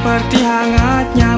seperti hangatnya.